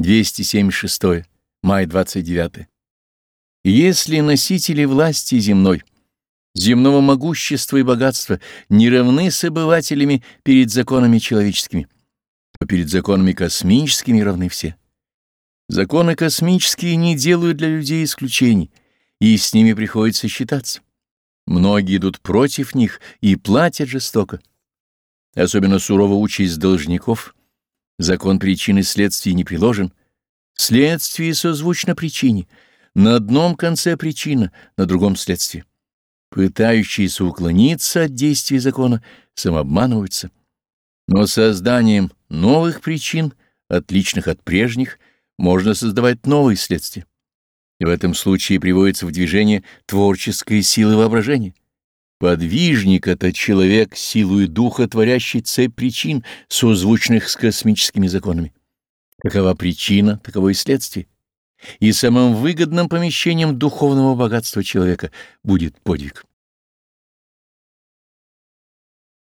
276. Май 29. Если носители власти земной, земного могущества и богатства не равны с обывателями перед законами человеческими, то перед законами космическими равны все. Законы космические не делают для людей исключений, и с ними приходится считаться. Многие идут против них и платят жестоко. Особенно сурово участь должников. Закон причины следствий не приложен. Следствие созвучно причине. На одном конце причина, на другом следствие. Пытающиеся уклониться от действий закона самообманываются. Но созданием новых причин, отличных от прежних, можно создавать новые следствия. И в этом случае приводится в движение творческая сила воображения. Подвижник — это человек, силой духа, творящий цепь причин, созвучных с космическими законами. Какова причина, таково и следствие. И самым выгодным помещением духовного богатства человека будет подвиг.